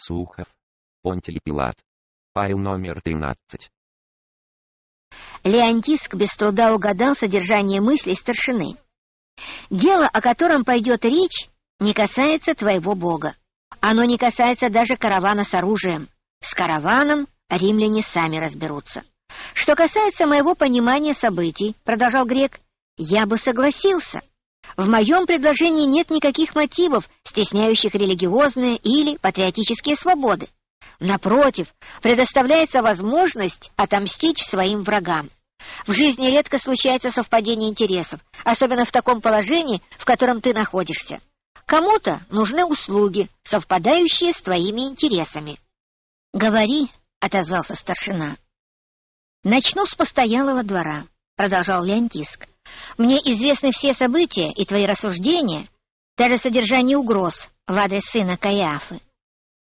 Сухов. Понтиль Пилат. Файл номер 13. Леонтиск без труда угадал содержание мыслей старшины. Дело, о котором пойдет речь, не касается твоего бога. Оно не касается даже каравана с оружием. С караваном римляне сами разберутся. Что касается моего понимания событий, продолжал грек, я бы согласился. В моем предложении нет никаких мотивов, стесняющих религиозные или патриотические свободы. Напротив, предоставляется возможность отомстить своим врагам. В жизни редко случается совпадение интересов, особенно в таком положении, в котором ты находишься. Кому-то нужны услуги, совпадающие с твоими интересами. — Говори, — отозвался старшина. — Начну с постоялого двора, — продолжал Леонтиск. — Мне известны все события и твои рассуждения, даже содержание угроз в адрес сына Каиафы.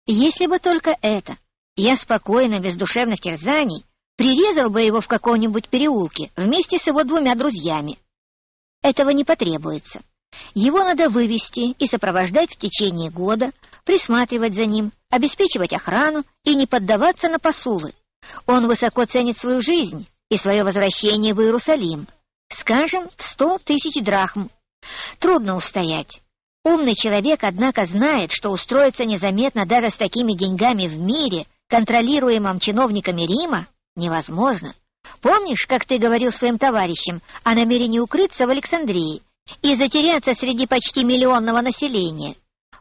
Если бы только это, я спокойно, без душевных терзаний, прирезал бы его в каком-нибудь переулке вместе с его двумя друзьями. Этого не потребуется. Его надо вывести и сопровождать в течение года, присматривать за ним, обеспечивать охрану и не поддаваться на посулы. Он высоко ценит свою жизнь и свое возвращение в Иерусалим. Скажем, в сто тысяч драхм. Трудно устоять. Умный человек, однако, знает, что устроиться незаметно даже с такими деньгами в мире, контролируемом чиновниками Рима, невозможно. Помнишь, как ты говорил своим товарищам о намерении укрыться в Александрии и затеряться среди почти миллионного населения?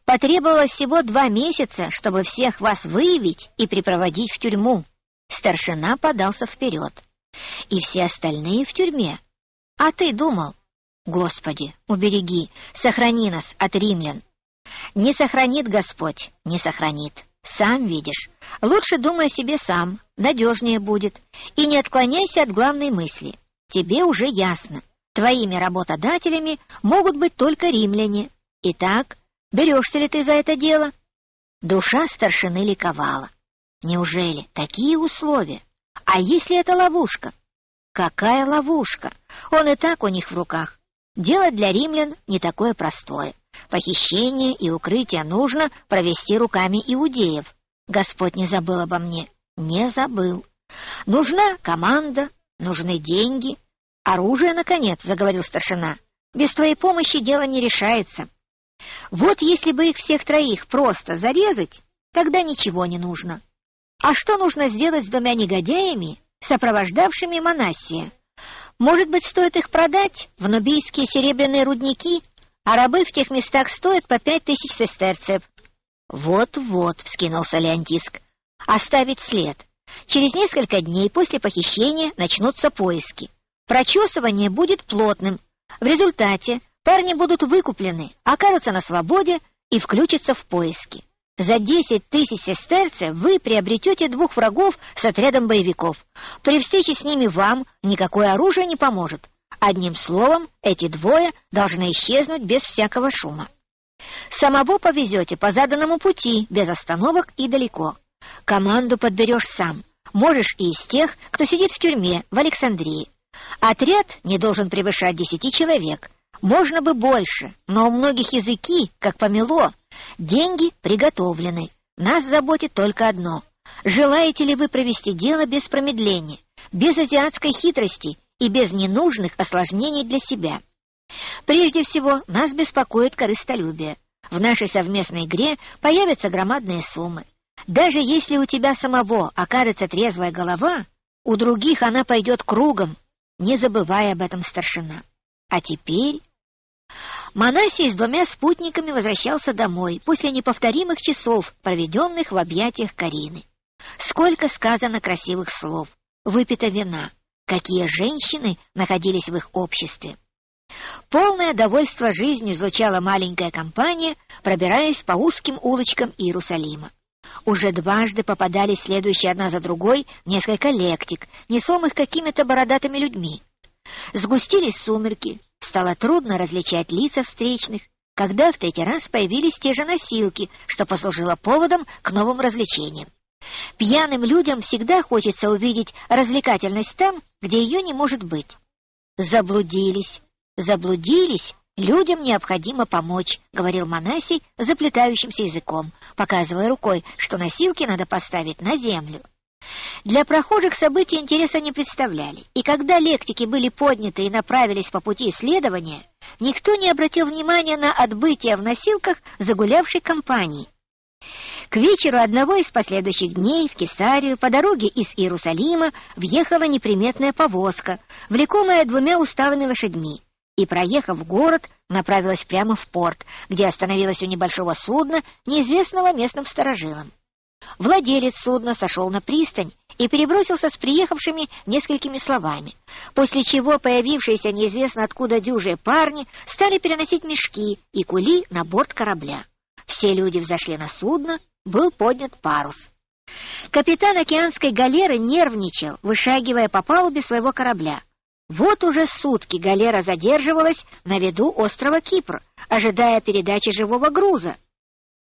Потребовалось всего два месяца, чтобы всех вас выявить и припроводить в тюрьму. Старшина подался вперед. И все остальные в тюрьме. А ты думал, Господи, убереги, сохрани нас от римлян. Не сохранит Господь, не сохранит. Сам видишь. Лучше думай о себе сам, надежнее будет. И не отклоняйся от главной мысли. Тебе уже ясно. Твоими работодателями могут быть только римляне. Итак, берешься ли ты за это дело? Душа старшины ликовала. Неужели такие условия? А если это ловушка? Какая ловушка? Он и так у них в руках. Дело для римлян не такое простое. Похищение и укрытие нужно провести руками иудеев. Господь не забыл обо мне. Не забыл. Нужна команда, нужны деньги. Оружие, наконец, заговорил старшина. Без твоей помощи дело не решается. Вот если бы их всех троих просто зарезать, тогда ничего не нужно. А что нужно сделать с двумя негодяями, сопровождавшими Манассия? Может быть, стоит их продать в нубийские серебряные рудники, а рабы в тех местах стоят по пять тысяч сестерцев. Вот-вот, вскинулся Леонтиск. Оставить след. Через несколько дней после похищения начнутся поиски. Прочесывание будет плотным. В результате парни будут выкуплены, окажутся на свободе и включатся в поиски. За десять тысяч сестерцев вы приобретете двух врагов с отрядом боевиков. При встрече с ними вам никакое оружие не поможет. Одним словом, эти двое должны исчезнуть без всякого шума. Самого повезете по заданному пути, без остановок и далеко. Команду подберешь сам. Можешь и из тех, кто сидит в тюрьме в Александрии. Отряд не должен превышать десяти человек. Можно бы больше, но у многих языки, как помело, Деньги приготовлены. Нас заботит только одно. Желаете ли вы провести дело без промедления, без азиатской хитрости и без ненужных осложнений для себя? Прежде всего, нас беспокоит корыстолюбие. В нашей совместной игре появятся громадные суммы. Даже если у тебя самого окажется трезвая голова, у других она пойдет кругом, не забывая об этом старшина. А теперь Манасий с двумя спутниками возвращался домой после неповторимых часов, проведенных в объятиях Карины. Сколько сказано красивых слов, выпито вина, какие женщины находились в их обществе. Полное довольство жизнью звучала маленькая компания, пробираясь по узким улочкам Иерусалима. Уже дважды попадались следующие одна за другой несколько лектик, несомых какими-то бородатыми людьми. Сгустились сумерки, Стало трудно различать лица встречных, когда в третий раз появились те же носилки, что послужило поводом к новым развлечениям. Пьяным людям всегда хочется увидеть развлекательность там, где ее не может быть. Заблудились, заблудились «Людям необходимо помочь», — говорил Манасий заплетающимся языком, показывая рукой, что носилки надо поставить на землю. Для прохожих события интереса не представляли, и когда лектики были подняты и направились по пути исследования, никто не обратил внимания на отбытие в носилках загулявшей компании. К вечеру одного из последующих дней в Кесарию по дороге из Иерусалима въехала неприметная повозка, влекомая двумя усталыми лошадьми, и, проехав город, направилась прямо в порт, где остановилась у небольшого судна, неизвестного местным сторожилам. Владелец судна сошел на пристань и перебросился с приехавшими несколькими словами, после чего появившиеся неизвестно откуда дюжие парни стали переносить мешки и кули на борт корабля. Все люди взошли на судно, был поднят парус. Капитан океанской галеры нервничал, вышагивая по палубе своего корабля. Вот уже сутки галера задерживалась на виду острова Кипр, ожидая передачи живого груза.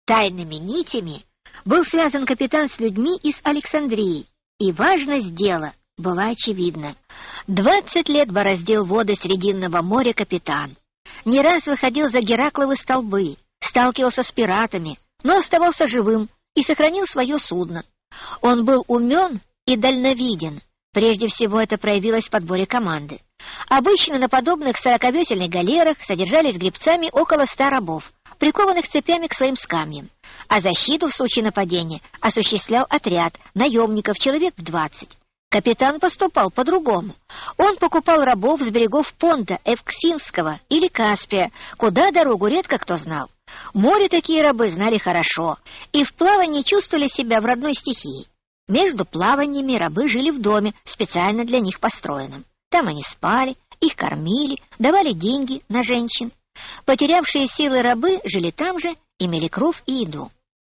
Тайными нитями был связан капитан с людьми из Александрии, и важность дела была очевидна. Двадцать лет бороздил воды Срединного моря капитан. Не раз выходил за Геракловы столбы, сталкивался с пиратами, но оставался живым и сохранил свое судно. Он был умен и дальновиден. Прежде всего это проявилось в подборе команды. Обычно на подобных сороковесельных галерах содержались гребцами около ста рабов, прикованных цепями к своим скамьям а защиту в случае нападения осуществлял отряд наемников человек в двадцать. Капитан поступал по-другому. Он покупал рабов с берегов Понта, Эвксинского или Каспия, куда дорогу редко кто знал. Море такие рабы знали хорошо и в плавании чувствовали себя в родной стихии. Между плаваниями рабы жили в доме, специально для них построенном. Там они спали, их кормили, давали деньги на женщин. Потерявшие силы рабы жили там же, имели кров и еду.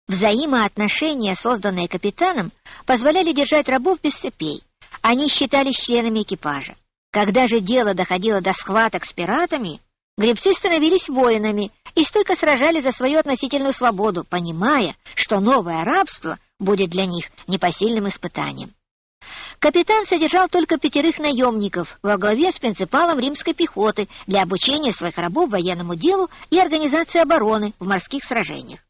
Взаимоотношения, созданные капитаном, позволяли держать рабов без цепей. Они считались членами экипажа. Когда же дело доходило до схваток с пиратами, гребцы становились воинами и стойко сражались за свою относительную свободу, понимая, что новое рабство будет для них непосильным испытанием. Капитан содержал только пятерых наемников во главе с принципалом римской пехоты для обучения своих рабов военному делу и организации обороны в морских сражениях.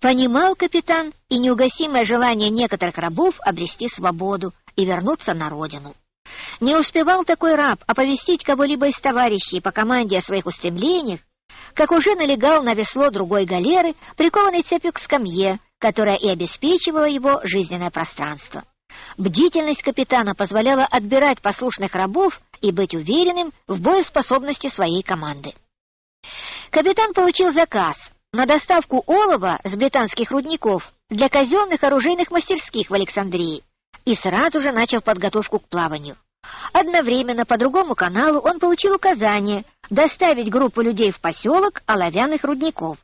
Понимал капитан и неугасимое желание некоторых рабов обрести свободу и вернуться на родину. Не успевал такой раб оповестить кого-либо из товарищей по команде о своих устремлениях, как уже налегал на весло другой галеры, прикованной цепью к скамье, которая и обеспечивала его жизненное пространство. Бдительность капитана позволяла отбирать послушных рабов и быть уверенным в боеспособности своей команды. Капитан получил заказ на доставку олова с британских рудников для казенных оружейных мастерских в Александрии и сразу же начал подготовку к плаванию. Одновременно по другому каналу он получил указание доставить группу людей в поселок оловянных рудников.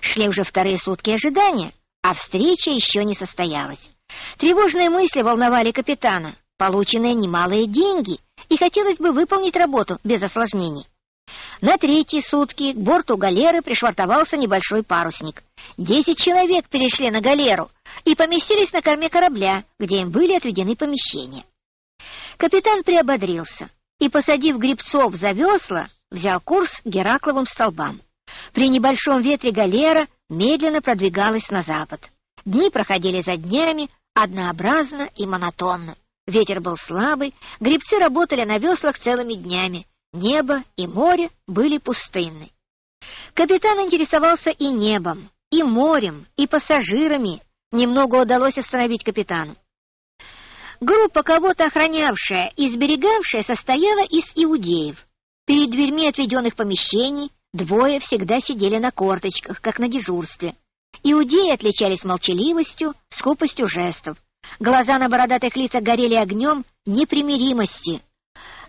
Шли уже вторые сутки ожидания, а встреча еще не состоялась. Тревожные мысли волновали капитана, полученные немалые деньги, и хотелось бы выполнить работу без осложнений. На третьи сутки к борту галеры пришвартовался небольшой парусник. Десять человек перешли на галеру и поместились на корме корабля, где им были отведены помещения. Капитан приободрился и, посадив грибцов за весла, взял курс Геракловым столбам. При небольшом ветре галера медленно продвигалась на запад. Дни проходили за днями, однообразно и монотонно. Ветер был слабый, грибцы работали на веслах целыми днями, Небо и море были пустынны. Капитан интересовался и небом, и морем, и пассажирами. Немного удалось остановить капитану. Группа, кого-то охранявшая и сберегавшая, состояла из иудеев. Перед дверьми отведенных помещений двое всегда сидели на корточках, как на дежурстве. Иудеи отличались молчаливостью, скупостью жестов. Глаза на бородатых лицах горели огнем непримиримости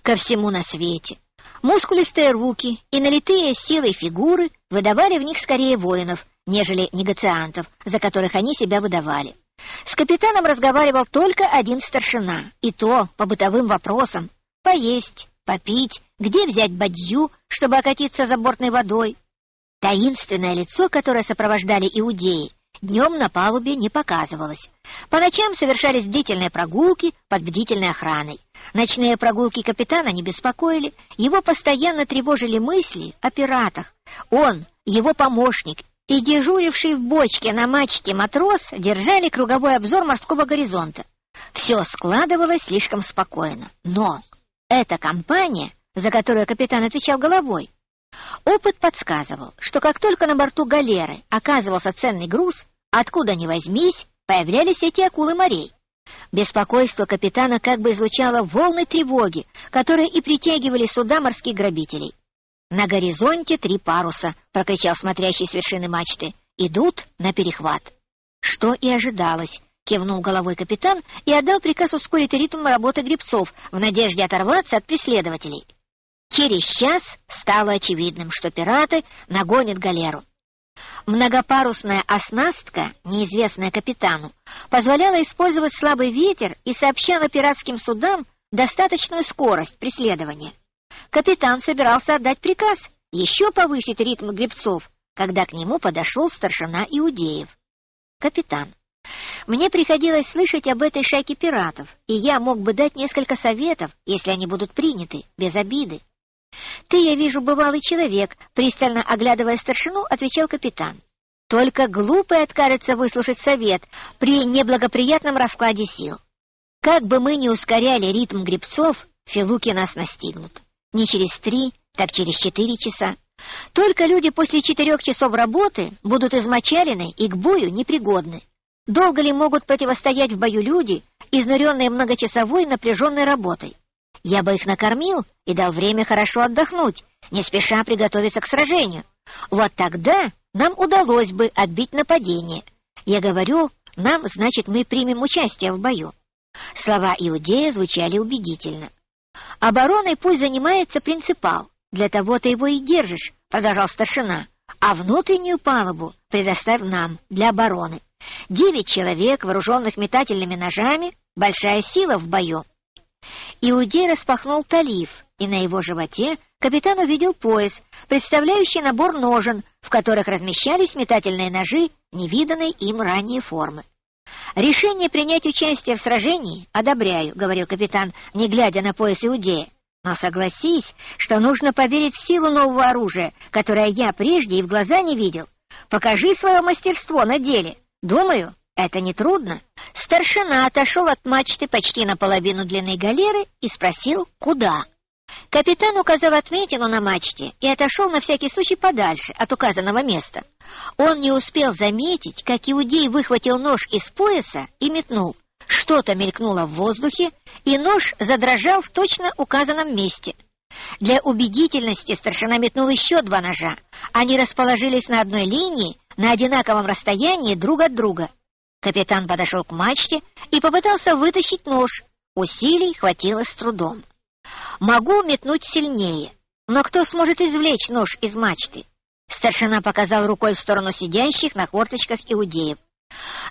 ко всему на свете. Мускулистые руки и налитые силой фигуры выдавали в них скорее воинов, нежели негациантов, за которых они себя выдавали. С капитаном разговаривал только один старшина, и то по бытовым вопросам. Поесть, попить, где взять бадью, чтобы окатиться забортной водой. Таинственное лицо, которое сопровождали иудеи, днем на палубе не показывалось. По ночам совершались длительные прогулки под бдительной охраной. Ночные прогулки капитана не беспокоили, его постоянно тревожили мысли о пиратах. Он, его помощник и дежуривший в бочке на мачте матрос держали круговой обзор морского горизонта. Все складывалось слишком спокойно. Но эта компания, за которую капитан отвечал головой, опыт подсказывал, что как только на борту галеры оказывался ценный груз, откуда ни возьмись, появлялись эти акулы морей. Беспокойство капитана как бы излучало волны тревоги, которые и притягивали суда морских грабителей. «На горизонте три паруса», — прокричал смотрящий с вершины мачты. «Идут на перехват». Что и ожидалось, кивнул головой капитан и отдал приказ ускорить ритм работы гребцов в надежде оторваться от преследователей. Через час стало очевидным, что пираты нагонят галеру. Многопарусная оснастка, неизвестная капитану, позволяла использовать слабый ветер и сообщала пиратским судам достаточную скорость преследования. Капитан собирался отдать приказ еще повысить ритм гребцов, когда к нему подошел старшина Иудеев. «Капитан, мне приходилось слышать об этой шайке пиратов, и я мог бы дать несколько советов, если они будут приняты, без обиды. «Ты, я вижу, бывалый человек», — пристально оглядывая старшину, отвечал капитан. «Только глупый откажется выслушать совет при неблагоприятном раскладе сил. Как бы мы ни ускоряли ритм грибцов, филуки нас настигнут. Не через три, так через четыре часа. Только люди после четырех часов работы будут измочалены и к бою непригодны. Долго ли могут противостоять в бою люди, изнуренные многочасовой напряженной работой? Я бы их накормил и дал время хорошо отдохнуть, не спеша приготовиться к сражению. Вот тогда нам удалось бы отбить нападение. Я говорю, нам, значит, мы примем участие в бою. Слова Иудея звучали убедительно. Обороной пусть занимается принципал, для того ты его и держишь, продолжал старшина, а внутреннюю палубу предоставь нам для обороны. Девять человек, вооруженных метательными ножами, большая сила в бою. Иудей распахнул талиф, и на его животе капитан увидел пояс, представляющий набор ножен, в которых размещались метательные ножи невиданной им ранее формы. «Решение принять участие в сражении одобряю», — говорил капитан, не глядя на пояс Иудея. «Но согласись, что нужно поверить в силу нового оружия, которое я прежде и в глаза не видел. Покажи свое мастерство на деле. Думаю, это нетрудно». Старшина отошел от мачты почти наполовину длины галеры и спросил, куда. Капитан указал отметину на мачте и отошел на всякий случай подальше от указанного места. Он не успел заметить, как Иудей выхватил нож из пояса и метнул. Что-то мелькнуло в воздухе, и нож задрожал в точно указанном месте. Для убедительности старшина метнул еще два ножа. Они расположились на одной линии, на одинаковом расстоянии друг от друга. Капитан подошел к мачте и попытался вытащить нож. Усилий хватило с трудом. «Могу метнуть сильнее, но кто сможет извлечь нож из мачты?» Старшина показал рукой в сторону сидящих на корточках иудеев.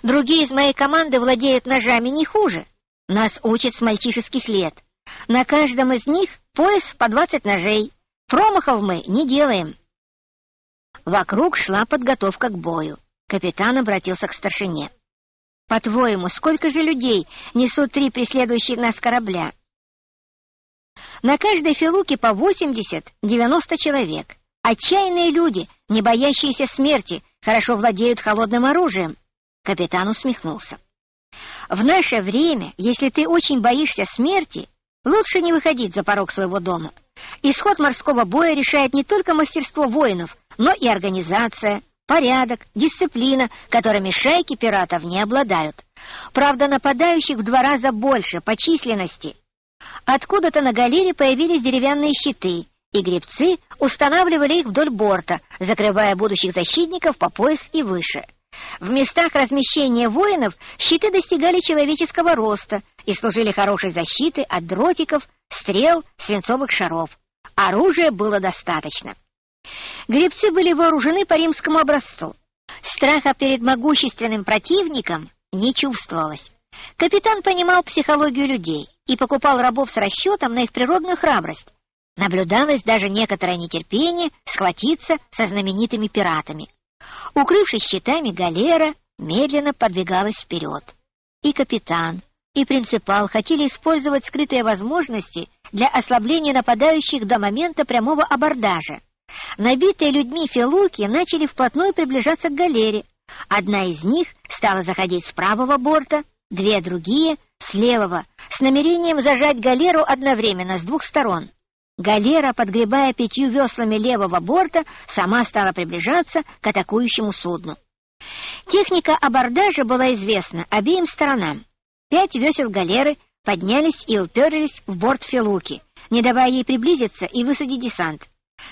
«Другие из моей команды владеют ножами не хуже. Нас учат с мальчишеских лет. На каждом из них пояс по двадцать ножей. Промахов мы не делаем». Вокруг шла подготовка к бою. Капитан обратился к старшине. По-твоему, сколько же людей несут три преследующих нас корабля? На каждой филуке по 80-90 человек. Отчаянные люди, не боящиеся смерти, хорошо владеют холодным оружием. Капитан усмехнулся. В наше время, если ты очень боишься смерти, лучше не выходить за порог своего дома. Исход морского боя решает не только мастерство воинов, но и организация, порядок, дисциплина, которыми шайки пиратов не обладают. Правда, нападающих в два раза больше по численности. Откуда-то на галере появились деревянные щиты, и гребцы устанавливали их вдоль борта, закрывая будущих защитников по пояс и выше. В местах размещения воинов щиты достигали человеческого роста и служили хорошей защитой от дротиков, стрел, свинцовых шаров. Оружия было достаточно. Гребцы были вооружены по римскому образцу. Страха перед могущественным противником не чувствовалось. Капитан понимал психологию людей и покупал рабов с расчетом на их природную храбрость. Наблюдалось даже некоторое нетерпение схватиться со знаменитыми пиратами. Укрывшись щитами, галера медленно подвигалась вперед. И капитан, и принципал хотели использовать скрытые возможности для ослабления нападающих до момента прямого абордажа. Набитые людьми филуки начали вплотную приближаться к галере. Одна из них стала заходить с правого борта, две другие — с левого, с намерением зажать галеру одновременно с двух сторон. Галера, подгребая пятью веслами левого борта, сама стала приближаться к атакующему судну. Техника абордажа была известна обеим сторонам. Пять весел галеры поднялись и уперлись в борт Филуки, не давая ей приблизиться и высадить десант.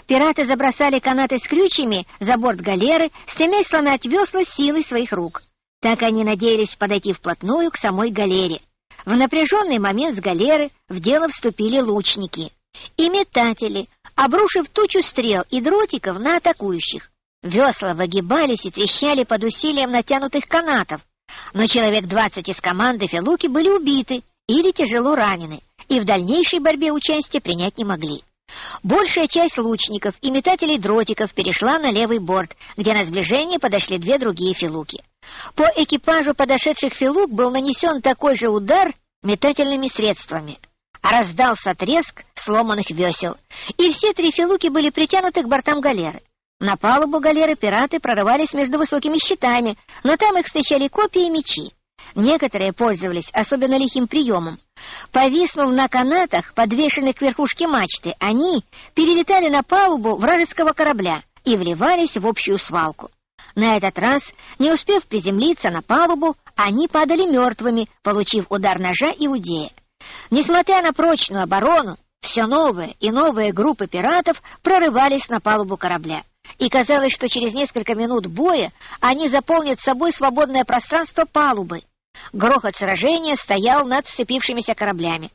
Пираты забросали канаты с крючьями за борт галеры, стремясь сломать весла силой своих рук. Так они надеялись подойти вплотную к самой галере. В напряженный момент с галеры в дело вступили лучники и метатели, обрушив тучу стрел и дротиков на атакующих. Весла выгибались и трещали под усилием натянутых канатов, но человек двадцать из команды Филуки были убиты или тяжело ранены, и в дальнейшей борьбе участие принять не могли. Большая часть лучников и метателей дротиков перешла на левый борт, где на сближение подошли две другие филуки. По экипажу подошедших филук был нанесен такой же удар метательными средствами. Раздался треск сломанных весел, и все три филуки были притянуты к бортам галеры. На палубу галеры пираты прорывались между высокими щитами, но там их встречали копья и мечи. Некоторые пользовались особенно лихим приемом. Повиснув на канатах, подвешенных к верхушке мачты, они перелетали на палубу вражеского корабля и вливались в общую свалку. На этот раз, не успев приземлиться на палубу, они падали мертвыми, получив удар ножа и удея. Несмотря на прочную оборону, все новые и новые группы пиратов прорывались на палубу корабля и казалось, что через несколько минут боя они заполнят собой свободное пространство палубы. Грохот сражения стоял над сцепившимися кораблями.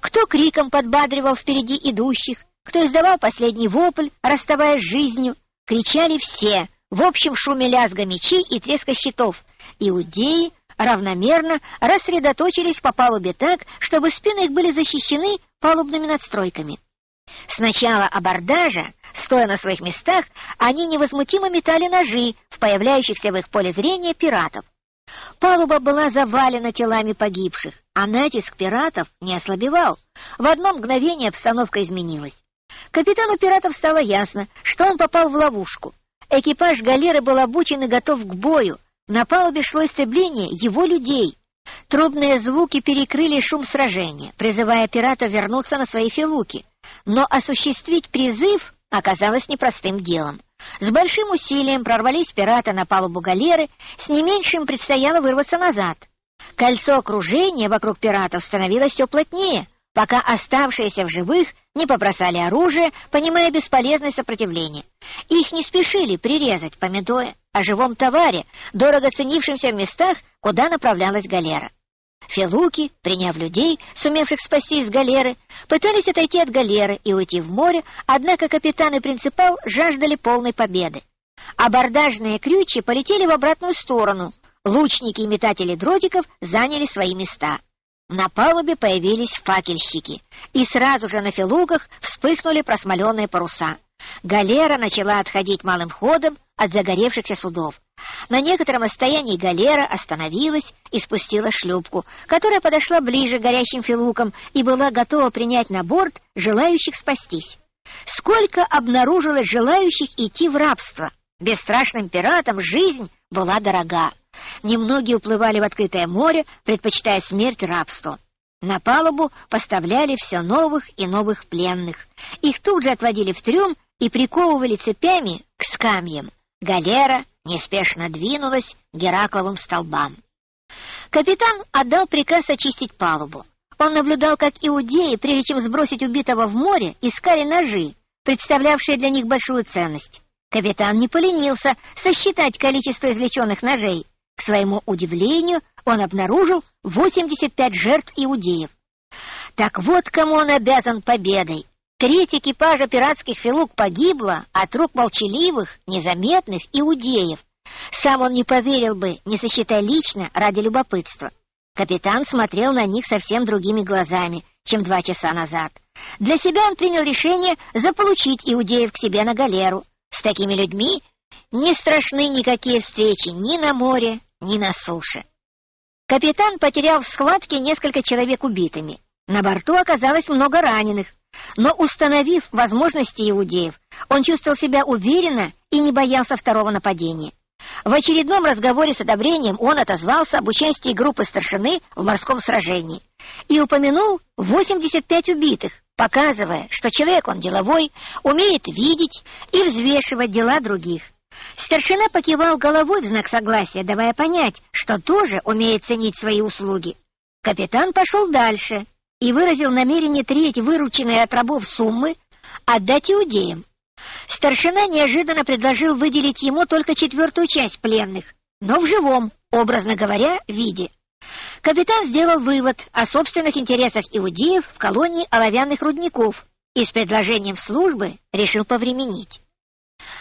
Кто криком подбадривал впереди идущих, кто издавал последний вопль, расставаясь с жизнью, кричали все, в общем шуме лязга мечей и треска щитов. Иудеи равномерно рассредоточились по палубе так, чтобы спины их были защищены палубными надстройками. С начала абордажа Стоя на своих местах, они невозмутимо метали ножи в появляющихся в их поле зрения пиратов. Палуба была завалена телами погибших, а натиск пиратов не ослабевал. В одно мгновение обстановка изменилась. Капитану пиратов стало ясно, что он попал в ловушку. Экипаж галеры был обучен и готов к бою. На палубе шло истребление его людей. Трубные звуки перекрыли шум сражения, призывая пиратов вернуться на свои филуки. Но осуществить призыв оказалось непростым делом. С большим усилием прорвались пираты на палубу галеры, с не меньшим предстояло вырваться назад. Кольцо окружения вокруг пиратов становилось все плотнее, пока оставшиеся в живых не побросали оружие, понимая бесполезное сопротивление. Их не спешили прирезать, пометуя о живом товаре, дорого ценившемся в местах, куда направлялась галера. Филуки, приняв людей, сумевших спасти из галеры, пытались отойти от галеры и уйти в море, однако капитан и принципал жаждали полной победы. Абордажные крючи полетели в обратную сторону, лучники и метатели дротиков заняли свои места. На палубе появились факельщики, и сразу же на филуках вспыхнули просмоленные паруса. Галера начала отходить малым ходом от загоревшихся судов. На некотором расстоянии галера остановилась и спустила шлюпку, которая подошла ближе к горящим филукам и была готова принять на борт желающих спастись. Сколько обнаружилось желающих идти в рабство! Бесстрашным пиратам жизнь была дорога. Немногие уплывали в открытое море, предпочитая смерть рабству. На палубу поставляли все новых и новых пленных. Их тут же отводили в трюм и приковывали цепями к скамьям. Галера неспешно двинулась Геракловым столбам. Капитан отдал приказ очистить палубу. Он наблюдал, как иудеи, прежде чем сбросить убитого в море, искали ножи, представлявшие для них большую ценность. Капитан не поленился сосчитать количество извлеченных ножей. К своему удивлению, он обнаружил 85 жертв иудеев. Так вот кому он обязан победой. Треть экипажа пиратских филук погибла от рук молчаливых, незаметных иудеев. Сам он не поверил бы, не сосчитая лично, ради любопытства. Капитан смотрел на них совсем другими глазами, чем два часа назад. Для себя он принял решение заполучить иудеев к себе на галеру. С такими людьми не страшны никакие встречи ни на море, ни на суше. Капитан потерял в схватке несколько человек убитыми. На борту оказалось много раненых, но установив возможности иудеев, он чувствовал себя уверенно и не боялся второго нападения. В очередном разговоре с одобрением он отозвался об участии группы старшины в морском сражении и упомянул 85 убитых, показывая, что человек он деловой, умеет видеть и взвешивать дела других. Старшина покивал головой в знак согласия, давая понять, что тоже умеет ценить свои услуги. Капитан пошел дальше и выразил намерение треть вырученной от рабов суммы отдать иудеям. Старшина неожиданно предложил выделить ему только четвертую часть пленных, но в живом, образно говоря, виде. Капитан сделал вывод о собственных интересах иудеев в колонии оловянных рудников и с предложением службы решил повременить.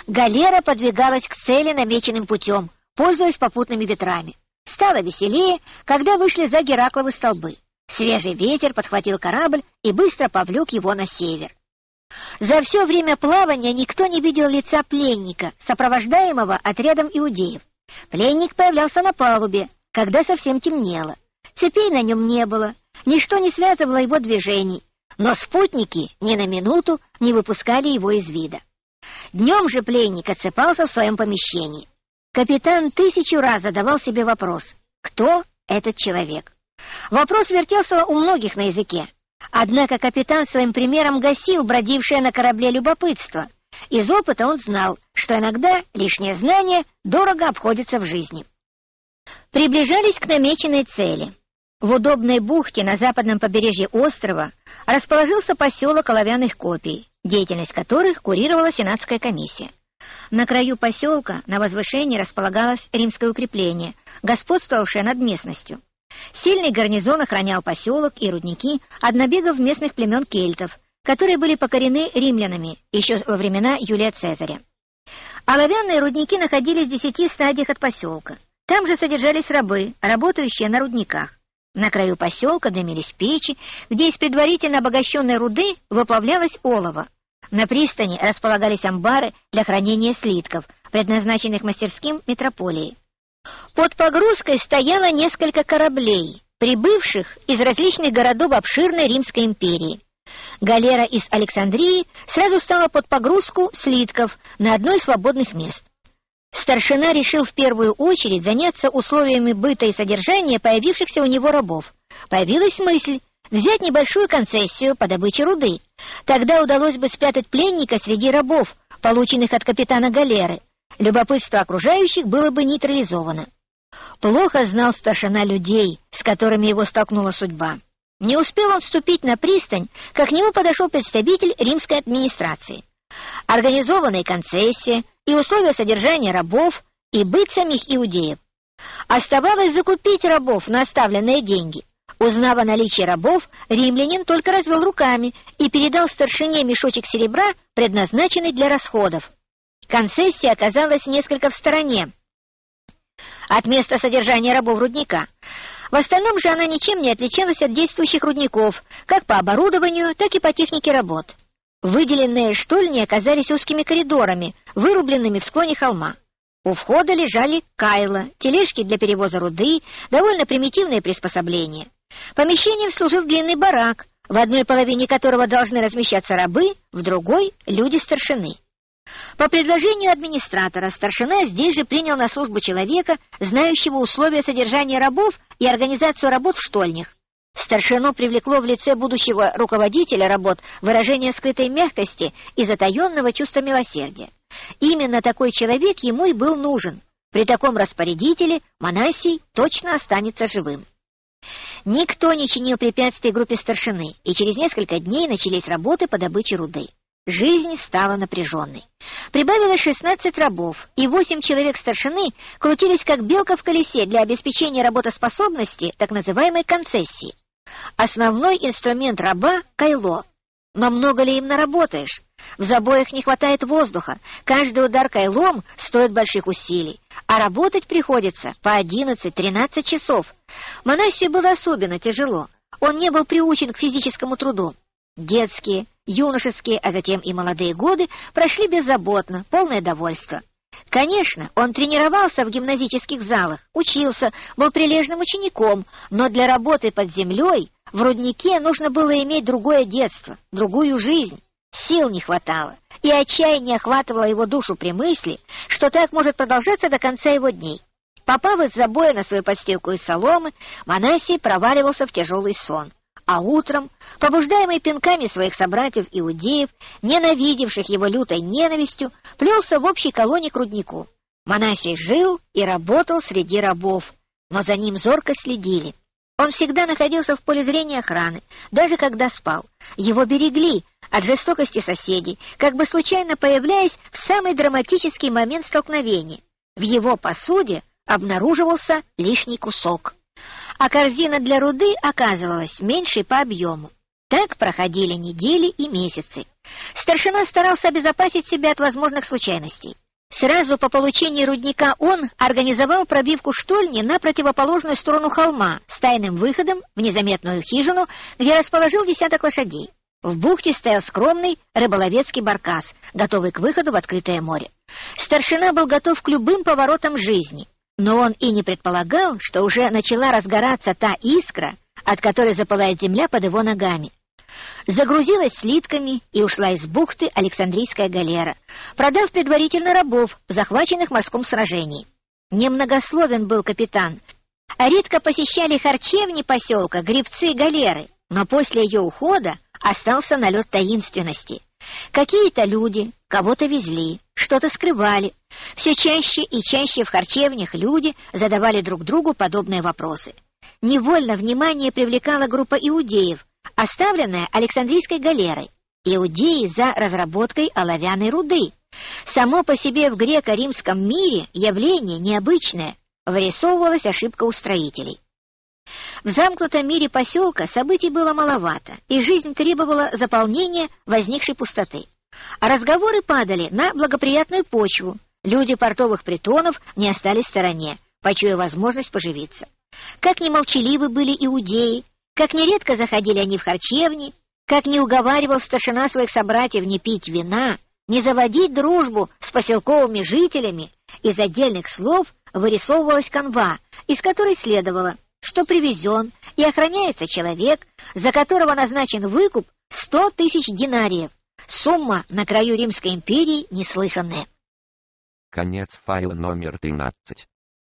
Галера подвигалась к цели намеченным путем, пользуясь попутными ветрами. Стало веселее, когда вышли за Геракловы столбы. Свежий ветер подхватил корабль и быстро повлек его на север. За все время плавания никто не видел лица пленника, сопровождаемого отрядом иудеев. Пленник появлялся на палубе, когда совсем темнело. Цепей на нем не было, ничто не связывало его движений, но спутники ни на минуту не выпускали его из вида. Днем же пленник отсыпался в своем помещении. Капитан тысячу раз задавал себе вопрос, кто этот человек. Вопрос вертелся у многих на языке. Однако капитан своим примером гасил бродившее на корабле любопытство. Из опыта он знал, что иногда лишнее знание дорого обходится в жизни. Приближались к намеченной цели. В удобной бухте на западном побережье острова расположился поселок оловянных копий, деятельность которых курировала Сенатская комиссия. На краю поселка на возвышении располагалось римское укрепление, господствовавшее над местностью. Сильный гарнизон охранял поселок и рудники от набегов местных племен кельтов, которые были покорены римлянами еще во времена Юлия Цезаря. Оловянные рудники находились в десяти стадиях от поселка. Там же содержались рабы, работающие на рудниках. На краю поселка дымились печи, где из предварительно обогащенной руды выплавлялось олово. На пристани располагались амбары для хранения слитков, предназначенных мастерским метрополии. Под погрузкой стояло несколько кораблей, прибывших из различных городов обширной Римской империи. Галера из Александрии сразу стала под погрузку слитков на одной из свободных мест. Старшина решил в первую очередь заняться условиями быта и содержания появившихся у него рабов. Появилась мысль взять небольшую концессию по добыче руды. Тогда удалось бы спрятать пленника среди рабов, полученных от капитана галеры. Любопытство окружающих было бы нейтрализовано. Плохо знал старшина людей, с которыми его столкнула судьба. Не успел он вступить на пристань, как к нему подошел представитель римской администрации. Организованная концессия, и условия содержания рабов, и быт самих иудеев. Оставалось закупить рабов на оставленные деньги. Узнав о наличии рабов, римлянин только развел руками и передал старшине мешочек серебра, предназначенный для расходов. Концессия оказалась несколько в стороне от места содержания рабов рудника. В остальном же она ничем не отличалась от действующих рудников, как по оборудованию, так и по технике работ. Выделенные штольни оказались узкими коридорами, вырубленными в склоне холма. У входа лежали кайла, тележки для перевоза руды, довольно примитивные приспособления. Помещением служил длинный барак, в одной половине которого должны размещаться рабы, в другой — люди старшины. По предложению администратора старшина здесь же принял на службу человека, знающего условия содержания рабов и организацию работ в штольнях. Старшину привлекло в лице будущего руководителя работ выражение скрытой мягкости и затаенного чувства милосердия. Именно такой человек ему и был нужен. При таком распорядителе Манасий точно останется живым. Никто не чинил препятствий группе старшины, и через несколько дней начались работы по добыче руды. Жизнь стала напряженной. Прибавилось 16 рабов, и 8 человек старшины крутились как белка в колесе для обеспечения работоспособности так называемой концессии. Основной инструмент раба — кайло. Но много ли им наработаешь? В забоях не хватает воздуха, каждый удар кайлом стоит больших усилий, а работать приходится по 11-13 часов. Монасию было особенно тяжело, он не был приучен к физическому труду. Детские, юношеские, а затем и молодые годы прошли беззаботно, полное довольство. Конечно, он тренировался в гимназических залах, учился, был прилежным учеником, но для работы под землей в руднике нужно было иметь другое детство, другую жизнь. Сил не хватало, и отчаяние охватывало его душу при мысли, что так может продолжаться до конца его дней. Попав из забоя на свою подстилку из соломы, Манасий проваливался в тяжелый сон. А утром, побуждаемый пинками своих собратьев-иудеев, ненавидевших его лютой ненавистью, плелся в общей колонии к руднику. Манасий жил и работал среди рабов, но за ним зорко следили. Он всегда находился в поле зрения охраны, даже когда спал. Его берегли от жестокости соседей, как бы случайно появляясь в самый драматический момент столкновения. В его посуде обнаруживался лишний кусок а корзина для руды оказывалась меньшей по объему. Так проходили недели и месяцы. Старшина старался обезопасить себя от возможных случайностей. Сразу по получении рудника он организовал пробивку штольни на противоположную сторону холма с тайным выходом в незаметную хижину, где расположил десяток лошадей. В бухте стоял скромный рыболовецкий баркас, готовый к выходу в открытое море. Старшина был готов к любым поворотам жизни, но он и не предполагал, что уже начала разгораться та искра, от которой запылает земля под его ногами. Загрузилась слитками и ушла из бухты Александрийская галера, продав предварительно рабов, захваченных в морском сражении. Немногословен был капитан, а редко посещали харчевни поселка, грибцы и галеры, но после ее ухода остался налет таинственности. Какие-то люди кого-то везли, что-то скрывали. Все чаще и чаще в харчевнях люди задавали друг другу подобные вопросы. Невольно внимание привлекала группа иудеев, оставленная Александрийской галерой. Иудеи за разработкой оловянной руды. Само по себе в греко-римском мире явление необычное, вырисовывалась ошибка у строителей. В замкнутом мире поселка событий было маловато, и жизнь требовала заполнения возникшей пустоты. А разговоры падали на благоприятную почву. Люди портовых притонов не остались в стороне, почуя возможность поживиться. Как немолчаливы были иудеи, как нередко заходили они в харчевни, как не уговаривал старшина своих собратьев не пить вина, не заводить дружбу с поселковыми жителями, из отдельных слов вырисовывалась канва, из которой следовало, что привезен и охраняется человек, за которого назначен выкуп сто тысяч динариев, Сумма на краю Римской империи неслыханная. Конец файла номер 13.